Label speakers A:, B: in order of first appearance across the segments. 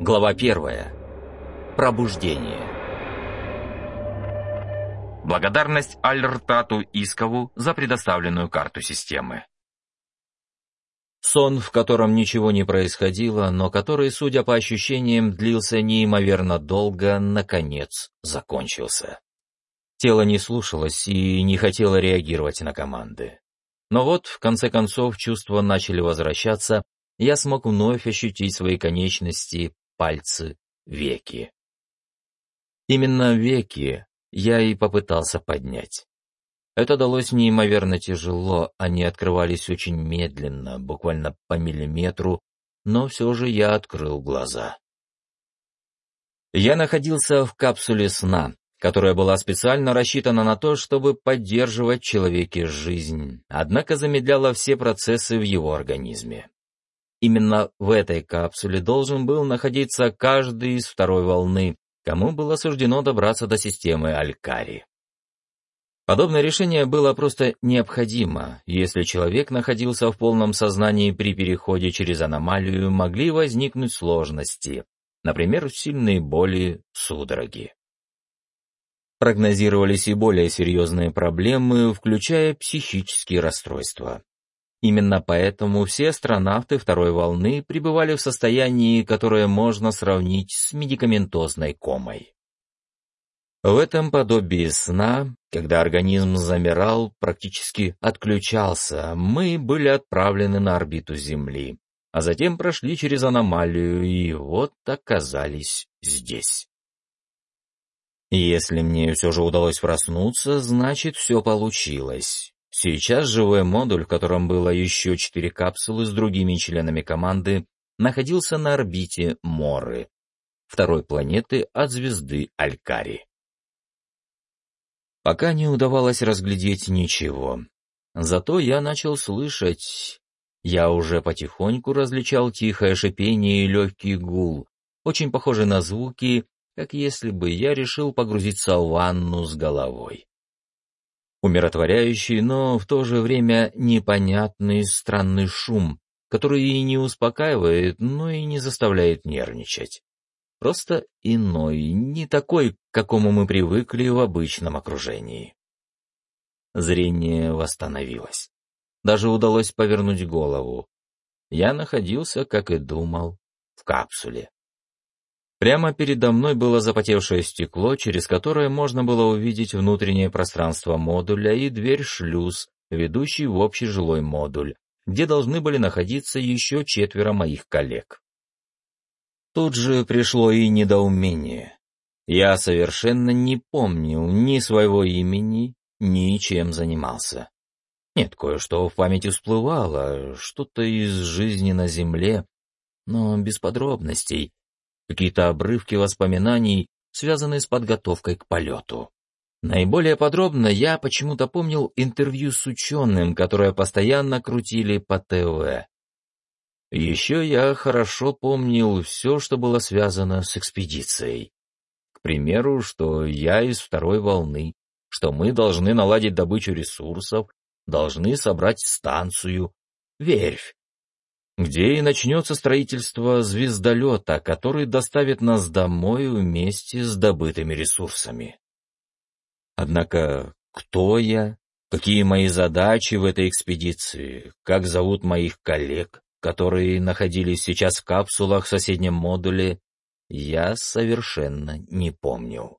A: Глава первая. Пробуждение. Благодарность Альртату Искову за предоставленную карту системы. Сон, в котором ничего не происходило, но который, судя по ощущениям, длился неимоверно долго, наконец закончился. Тело не слушалось и не хотело реагировать на команды. Но вот, в конце концов, чувства начали возвращаться, я смог вновь ощутить свои конечности, пальцы, веки. Именно веки я и попытался поднять. Это далось неимоверно тяжело, они открывались очень медленно, буквально по миллиметру, но все же я открыл глаза. Я находился в капсуле сна, которая была специально рассчитана на то, чтобы поддерживать человеке жизнь, однако замедляла все процессы в его организме. Именно в этой капсуле должен был находиться каждый из второй волны, кому было суждено добраться до системы Алькари. Подобное решение было просто необходимо. Если человек находился в полном сознании при переходе через аномалию, могли возникнуть сложности, например, сильные боли, судороги. Прогнозировались и более серьезные проблемы, включая психические расстройства. Именно поэтому все астронавты второй волны пребывали в состоянии, которое можно сравнить с медикаментозной комой. В этом подобии сна, когда организм замирал, практически отключался, мы были отправлены на орбиту Земли, а затем прошли через аномалию и вот оказались здесь. Если мне все же удалось проснуться, значит, все получилось. Сейчас живой модуль, в котором было еще четыре капсулы с другими членами команды, находился на орбите Моры, второй планеты от звезды Алькари. Пока не удавалось разглядеть ничего. Зато я начал слышать. Я уже потихоньку различал тихое шипение и легкий гул, очень похожий на звуки, как если бы я решил погрузиться в ванну с головой умиротворяющий, но в то же время непонятный странный шум, который и не успокаивает, но и не заставляет нервничать. Просто иной, не такой, к какому мы привыкли в обычном окружении. Зрение восстановилось. Даже удалось повернуть голову. Я находился, как и думал, в капсуле. Прямо передо мной было запотевшее стекло, через которое можно было увидеть внутреннее пространство модуля и дверь-шлюз, ведущий в общий жилой модуль, где должны были находиться еще четверо моих коллег. Тут же пришло и недоумение. Я совершенно не помнил ни своего имени, ни чем занимался. Нет, кое-что в памяти всплывало, что-то из жизни на Земле, но без подробностей, какие-то обрывки воспоминаний, связанные с подготовкой к полету. Наиболее подробно я почему-то помнил интервью с ученым, которое постоянно крутили по ТВ. Еще я хорошо помнил все, что было связано с экспедицией. К примеру, что я из второй волны, что мы должны наладить добычу ресурсов, должны собрать станцию, верфь, где и начнется строительство звездолета, который доставит нас домой вместе с добытыми ресурсами. Однако кто я, какие мои задачи в этой экспедиции, как зовут моих коллег, которые находились сейчас в капсулах в соседнем модуле, я совершенно не помню.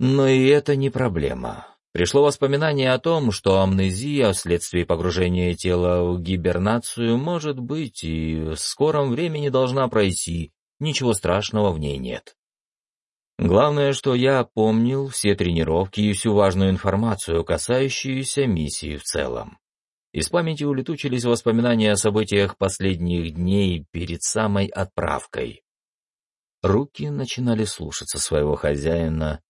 A: Но и это не проблема. Пришло воспоминание о том, что амнезия вследствие погружения тела в гибернацию может быть и в скором времени должна пройти, ничего страшного в ней нет. Главное, что я помнил все тренировки и всю важную информацию, касающуюся миссии в целом. Из памяти улетучились воспоминания о событиях последних дней перед самой отправкой. Руки начинали слушаться своего хозяина,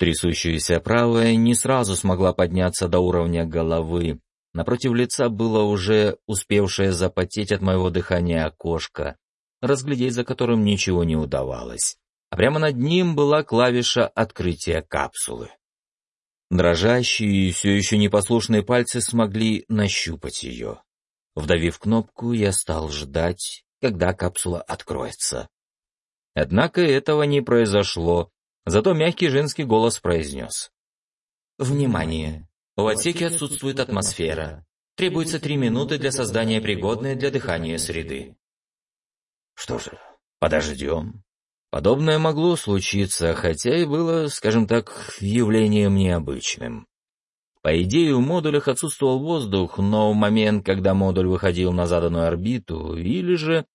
A: Трясущаяся правая не сразу смогла подняться до уровня головы. Напротив лица было уже успевшее запотеть от моего дыхания окошко, разглядеть за которым ничего не удавалось. А прямо над ним была клавиша открытия капсулы. Дрожащие и все еще непослушные пальцы смогли нащупать ее. Вдавив кнопку, я стал ждать, когда капсула откроется. Однако этого не произошло, зато мягкий женский голос произнес.
B: «Внимание! В отсеке отсутствует атмосфера. Требуется три минуты для создания пригодной для дыхания среды».
A: Что же, подождем. Подобное могло случиться, хотя и было, скажем так, явлением необычным. По идее, в модулях отсутствовал воздух, но в момент, когда модуль выходил на заданную орбиту, или же,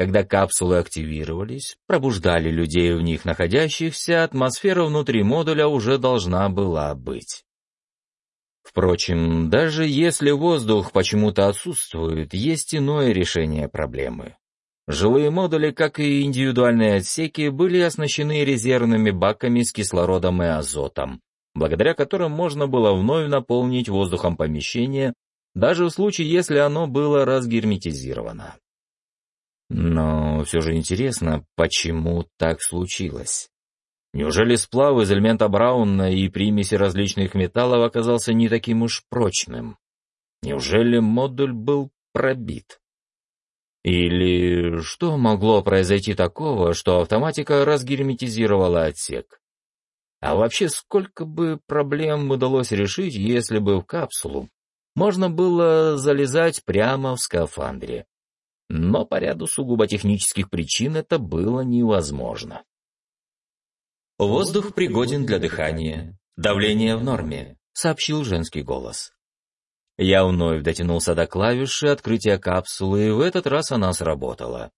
A: когда капсулы активировались, пробуждали людей в них находящихся, атмосфера внутри модуля уже должна была быть. Впрочем, даже если воздух почему-то отсутствует, есть иное решение проблемы. Жилые модули, как и индивидуальные отсеки, были оснащены резервными баками с кислородом и азотом, благодаря которым можно было вновь наполнить воздухом помещение, даже в случае, если оно было разгерметизировано. Но все же интересно, почему так случилось? Неужели сплав из элемента Брауна и примеси различных металлов оказался не таким уж прочным? Неужели модуль был пробит? Или что могло произойти такого, что автоматика разгерметизировала отсек? А вообще, сколько бы проблем удалось решить, если бы в капсулу можно было залезать прямо в скафандре. Но по ряду сугубо технических причин это было невозможно.
B: «Воздух пригоден для дыхания. Давление в норме», — сообщил женский голос.
A: Я вновь дотянулся до клавиши открытия капсулы, и в этот раз она сработала.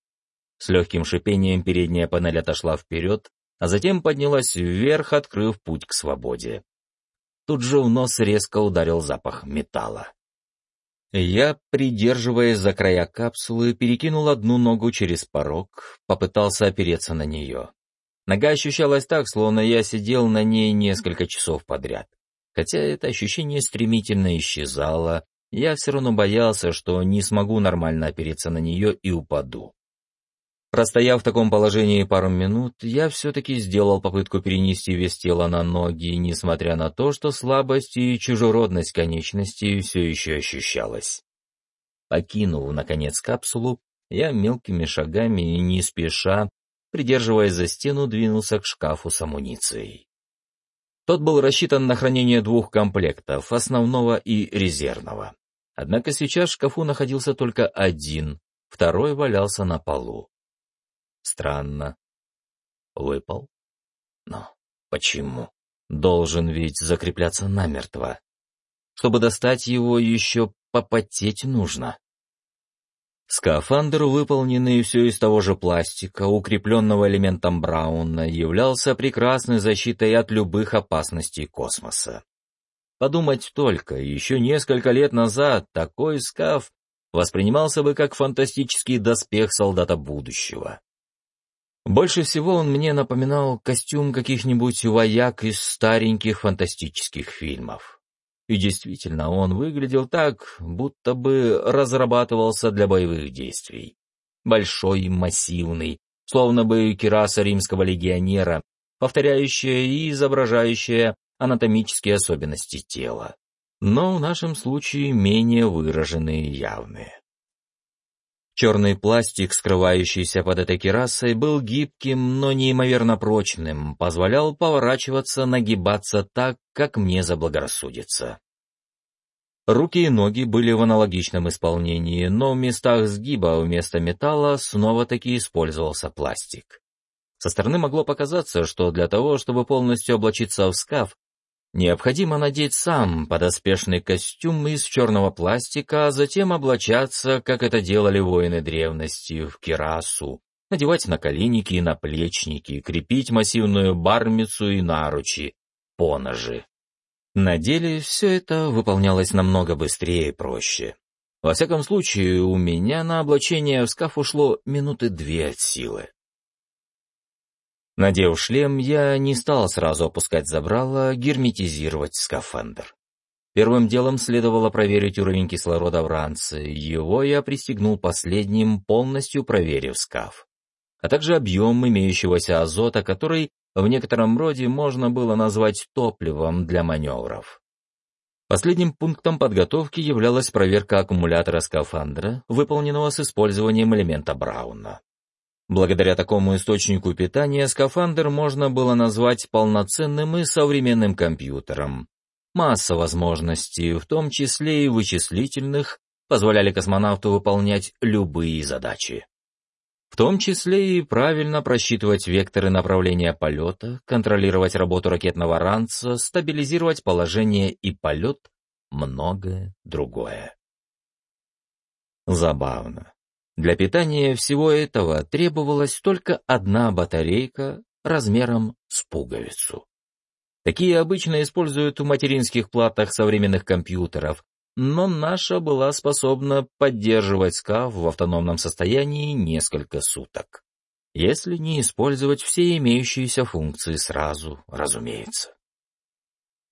A: С легким шипением передняя панель отошла вперед, а затем поднялась вверх, открыв путь к свободе. Тут же в нос резко ударил запах металла. Я, придерживаясь за края капсулы, перекинул одну ногу через порог, попытался опереться на нее. Нога ощущалась так, словно я сидел на ней несколько часов подряд. Хотя это ощущение стремительно исчезало, я все равно боялся, что не смогу нормально опереться на нее и упаду. Простояв в таком положении пару минут, я все-таки сделал попытку перенести вес тела на ноги, несмотря на то, что слабость и чужеродность конечностей все еще ощущалась. Покинув, наконец, капсулу, я мелкими шагами и не спеша, придерживаясь за стену, двинулся к шкафу с амуницией. Тот был рассчитан на хранение двух комплектов, основного и резервного. Однако сейчас в шкафу находился только один, второй валялся на полу. Странно. Выпал? Но почему? Должен ведь закрепляться намертво. Чтобы достать его, еще попотеть нужно. Скафандр, выполненный все из того же пластика, укрепленного элементом Брауна, являлся прекрасной защитой от любых опасностей космоса. Подумать только, еще несколько лет назад такой скаф воспринимался бы как фантастический доспех солдата будущего. Больше всего он мне напоминал костюм каких-нибудь вояк из стареньких фантастических фильмов. И действительно, он выглядел так, будто бы разрабатывался для боевых действий. Большой, массивный, словно бы кираса римского легионера, повторяющая и изображающая анатомические особенности тела. Но в нашем случае менее выраженные явные. Черный пластик, скрывающийся под этой керасой, был гибким, но неимоверно прочным, позволял поворачиваться, нагибаться так, как мне заблагорассудится. Руки и ноги были в аналогичном исполнении, но в местах сгиба вместо металла снова-таки использовался пластик. Со стороны могло показаться, что для того, чтобы полностью облачиться в скаф, Необходимо надеть сам подоспешный костюм из черного пластика, а затем облачаться, как это делали воины древности, в кирасу, надевать наколенники и наплечники, крепить массивную бармицу и наручи, поножи. На деле все это выполнялось намного быстрее и проще. Во всяком случае, у меня на облачение в скаф ушло минуты две от силы. Надев шлем, я не стал сразу опускать забрало, герметизировать скафандр. Первым делом следовало проверить уровень кислорода в ранце, его я пристегнул последним, полностью проверив скаф. А также объем имеющегося азота, который в некотором роде можно было назвать топливом для маневров. Последним пунктом подготовки являлась проверка аккумулятора скафандра, выполненного с использованием элемента Брауна. Благодаря такому источнику питания скафандр можно было назвать полноценным и современным компьютером. Масса возможностей, в том числе и вычислительных, позволяли космонавту выполнять любые задачи. В том числе и правильно просчитывать векторы направления полета, контролировать работу ракетного ранца, стабилизировать положение и полет, многое другое. Забавно. Для питания всего этого требовалась только одна батарейка размером с пуговицу. Такие обычно используют в материнских платах современных компьютеров, но наша была способна поддерживать скаф в автономном состоянии несколько суток. Если не использовать все имеющиеся функции сразу, разумеется.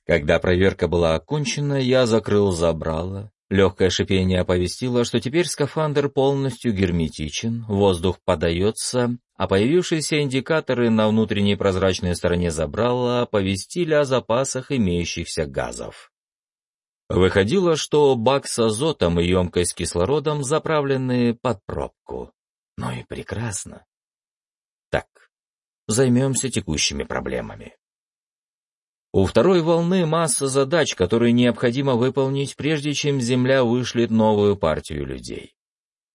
A: Когда проверка была окончена, я закрыл забрало. Легкое шипение оповестило, что теперь скафандр полностью герметичен, воздух подается, а появившиеся индикаторы на внутренней прозрачной стороне забрала оповестили о запасах имеющихся газов. Выходило, что бак с азотом и емкость с кислородом заправлены под пробку. Ну и прекрасно. Так, займемся текущими проблемами. У второй волны масса задач, которые необходимо выполнить, прежде чем Земля вышлет новую партию людей.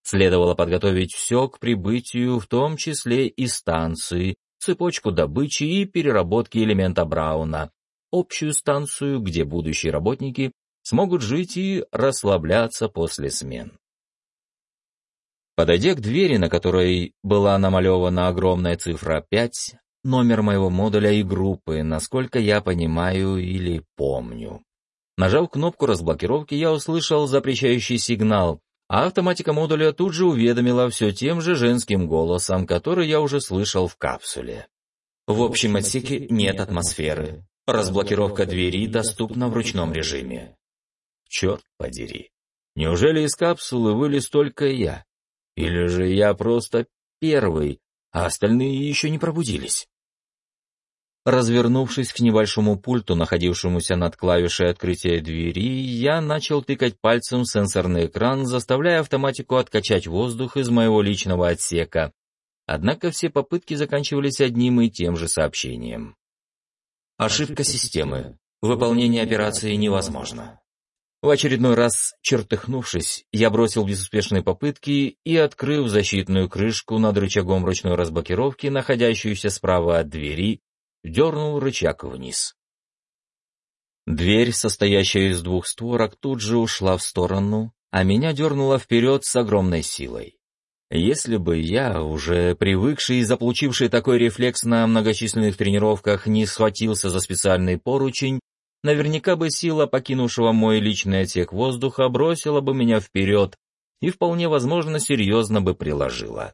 A: Следовало подготовить все к прибытию, в том числе и станции, цепочку добычи и переработки элемента Брауна, общую станцию, где будущие работники смогут жить и расслабляться после смен. Подойдя к двери, на которой была намалевана огромная цифра 5, номер моего модуля и группы, насколько я понимаю или помню. Нажав кнопку разблокировки, я услышал запрещающий сигнал, а автоматика модуля тут же уведомила все тем же женским голосом, который я уже слышал в капсуле. В общем отсеке нет атмосферы. Разблокировка двери доступна в ручном режиме. Черт подери. Неужели из капсулы вылез только я? Или же я просто первый, а остальные еще не пробудились? Развернувшись к небольшому пульту, находившемуся над клавишей открытия двери, я начал тыкать пальцем сенсорный экран, заставляя автоматику откачать воздух из моего личного отсека. Однако все попытки заканчивались одним и тем же сообщением. Ошибка системы. Выполнение операции невозможно. В очередной раз, чертыхнувшись, я бросил безуспешные попытки и, открыв защитную крышку над рычагом ручной разблокировки, находящуюся справа от двери, дернул рычаг вниз. Дверь, состоящая из двух створок, тут же ушла в сторону, а меня дернуло вперед с огромной силой. Если бы я, уже привыкший и заполучивший такой рефлекс на многочисленных тренировках, не схватился за специальный поручень, наверняка бы сила покинувшего мой личный отсек воздуха бросила бы меня вперед и вполне возможно серьезно бы приложила.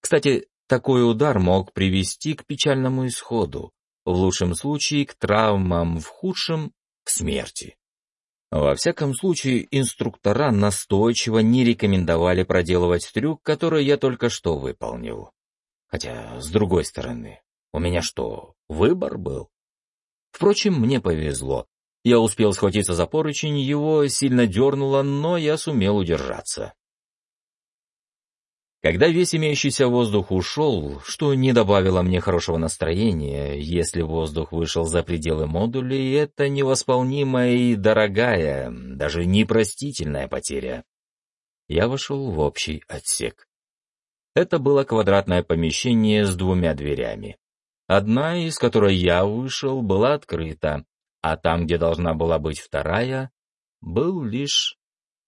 A: Кстати, такой удар мог привести к печальному исходу, в лучшем случае к травмам, в худшем — к смерти. Во всяком случае, инструктора настойчиво не рекомендовали проделывать трюк, который я только что выполнил. Хотя, с другой стороны, у меня что, выбор был? Впрочем, мне повезло. Я успел схватиться за поручень, его сильно дернуло, но я сумел удержаться. Когда весь имеющийся воздух ушел, что не добавило мне хорошего настроения, если воздух вышел за пределы модулей, это невосполнимая и дорогая, даже непростительная потеря. Я вошел в общий отсек. Это было квадратное помещение с двумя дверями. Одна, из которой я вышел, была открыта, а там, где должна была быть вторая, был лишь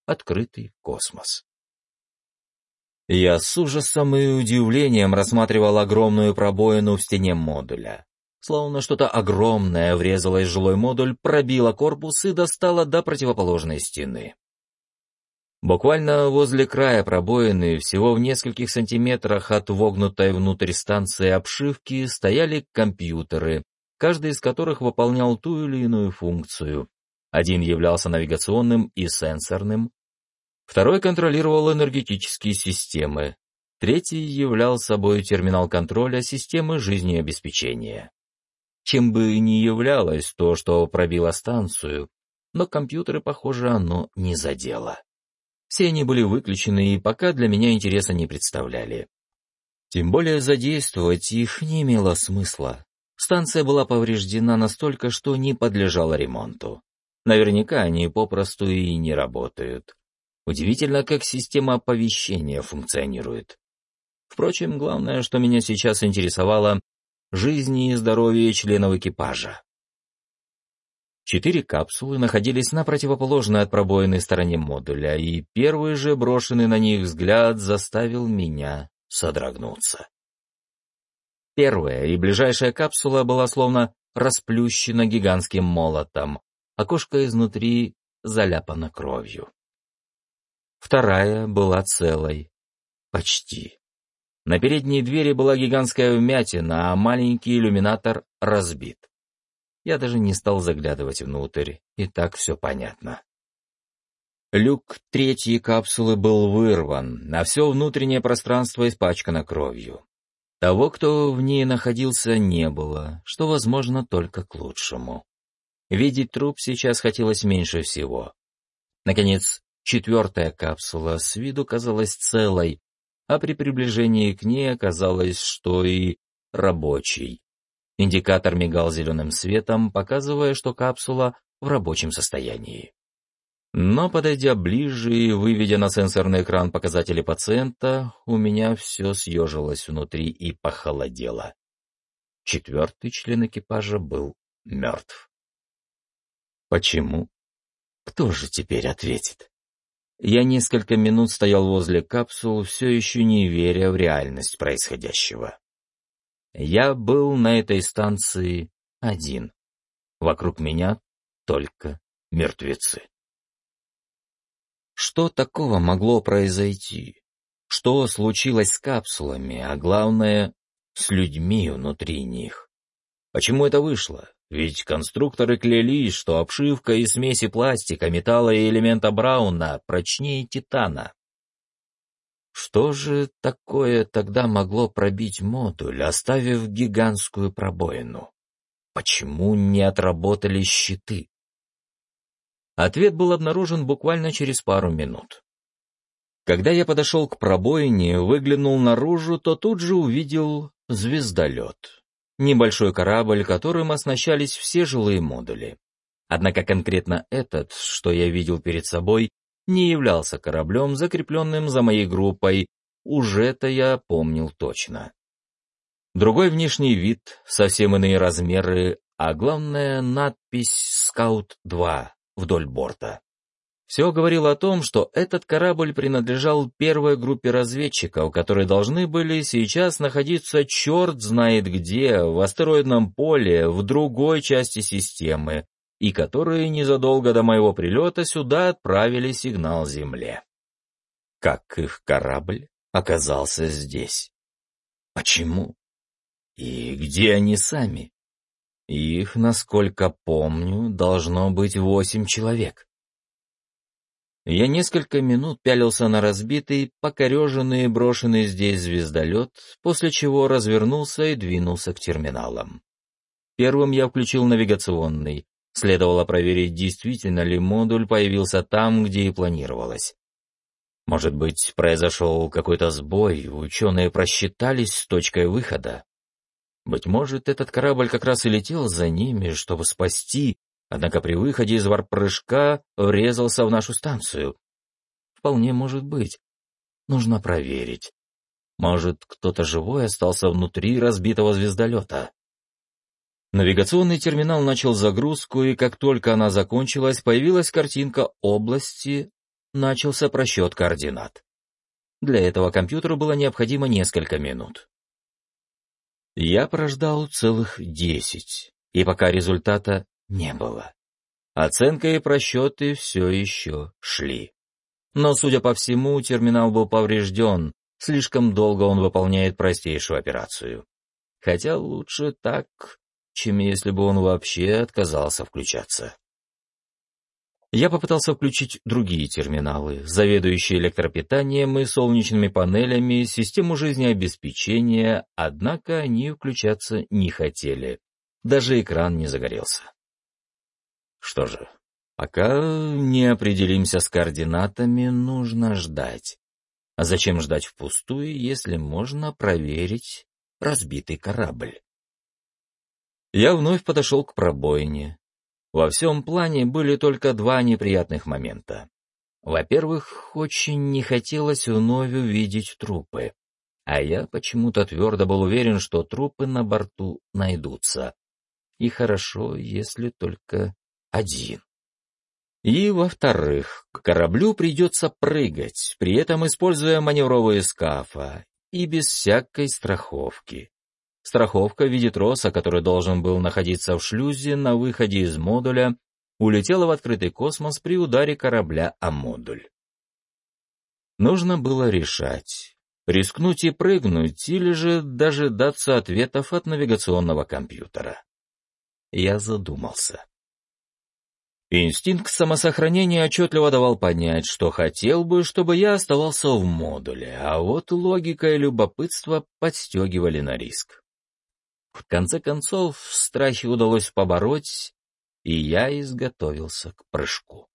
A: открытый космос. Я с ужасом и удивлением рассматривал огромную пробоину в стене модуля. Словно что-то огромное врезалось в жилой модуль, пробило корпус и достало до противоположной стены. Буквально возле края пробоины, всего в нескольких сантиметрах от вогнутой внутрь станции обшивки, стояли компьютеры, каждый из которых выполнял ту или иную функцию. Один являлся навигационным и сенсорным, второй контролировал энергетические системы, третий являл собой терминал контроля системы жизнеобеспечения. Чем бы ни являлось то, что пробило станцию, но компьютеры, похоже, оно не задело. Все они были выключены и пока для меня интереса не представляли. Тем более задействовать их не имело смысла. Станция была повреждена настолько, что не подлежала ремонту. Наверняка они попросту и не работают. Удивительно, как система оповещения функционирует. Впрочем, главное, что меня сейчас интересовало — жизни и здоровье членов экипажа. Четыре капсулы находились на противоположной от пробоиной стороне модуля, и первый же брошенный на них взгляд заставил меня содрогнуться. Первая и ближайшая капсула была словно расплющена гигантским молотом, окошко изнутри заляпано кровью. Вторая была целой. Почти. На передней двери была гигантская вмятина, а маленький иллюминатор разбит. Я даже не стал заглядывать внутрь, и так все понятно. Люк третьей капсулы был вырван, а все внутреннее пространство испачкано кровью. Того, кто в ней находился, не было, что, возможно, только к лучшему. Видеть труп сейчас хотелось меньше всего. Наконец, четвертая капсула с виду казалась целой, а при приближении к ней оказалось, что и рабочий. Индикатор мигал зеленым светом, показывая, что капсула в рабочем состоянии. Но, подойдя ближе и выведя на сенсорный экран показатели пациента, у меня все съежилось внутри и похолодело. Четвертый член экипажа был мертв. Почему? Кто же теперь ответит? Я несколько минут стоял возле капсул, все еще не веря в реальность происходящего. Я был на этой станции один. Вокруг меня только мертвецы. Что такого могло произойти? Что случилось с капсулами, а главное, с людьми внутри них? Почему это вышло? Ведь конструкторы клялись, что обшивка из смеси пластика, металла и элемента Брауна прочнее титана. Что же такое тогда могло пробить модуль, оставив гигантскую пробоину? Почему не отработали щиты? Ответ был обнаружен буквально через пару минут. Когда я подошел к пробоине, выглянул наружу, то тут же увидел звездолет небольшой корабль, которым оснащались все жилые модули. Однако конкретно этот, что я видел перед собой, не являлся кораблем, закрепленным за моей группой, уже-то я помнил точно. Другой внешний вид, совсем иные размеры, а главное надпись «Скаут-2» вдоль борта. Все говорило о том, что этот корабль принадлежал первой группе разведчиков, которые должны были сейчас находиться черт знает где, в астероидном поле, в другой части системы, и которые незадолго до моего прилета сюда отправили сигнал Земле. Как их корабль оказался здесь? Почему? И где они сами? Их, насколько помню, должно быть восемь человек. Я несколько минут пялился на разбитый, покореженный и брошенный здесь звездолет, после чего развернулся и двинулся к терминалам. Первым я включил навигационный. Следовало проверить, действительно ли модуль появился там, где и планировалось. Может быть, произошел какой-то сбой, ученые просчитались с точкой выхода. Быть может, этот корабль как раз и летел за ними, чтобы спасти Однако при выходе из варп-прыжка врезался в нашу станцию. Вполне может быть. Нужно проверить. Может, кто-то живой остался внутри разбитого звездолета. Навигационный терминал начал загрузку, и как только она закончилась, появилась картинка области, начался просчет координат. Для этого компьютеру было необходимо несколько минут. Я прождал целых десять, и пока результата не было. Оценка и просчеты все еще шли. Но, судя по всему, терминал был поврежден, слишком долго он выполняет простейшую операцию. Хотя лучше так, чем если бы он вообще отказался включаться. Я попытался включить другие терминалы, заведующие электропитанием и солнечными панелями, систему жизнеобеспечения, однако они включаться не хотели. Даже экран не загорелся. Что же, пока не определимся с координатами, нужно ждать. А зачем ждать впустую, если можно проверить разбитый корабль? Я вновь подошел к пробоине. Во всем плане были только два неприятных момента. Во-первых, очень не хотелось вновь увидеть трупы. А я почему-то твердо был уверен, что трупы на борту найдутся. И хорошо, если только один. И, во-вторых, к кораблю придется прыгать, при этом используя маневровые скафа, и без всякой страховки. Страховка в виде троса, который должен был находиться в шлюзе на выходе из модуля, улетела в открытый космос при ударе корабля о модуль. Нужно было решать, рискнуть и прыгнуть, или же дожидаться ответов от навигационного компьютера. Я задумался. Инстинкт самосохранения отчетливо давал понять, что хотел бы, чтобы я оставался в модуле, а вот логика и любопытство подстегивали на риск. В конце концов, страхи удалось побороть, и я изготовился к прыжку.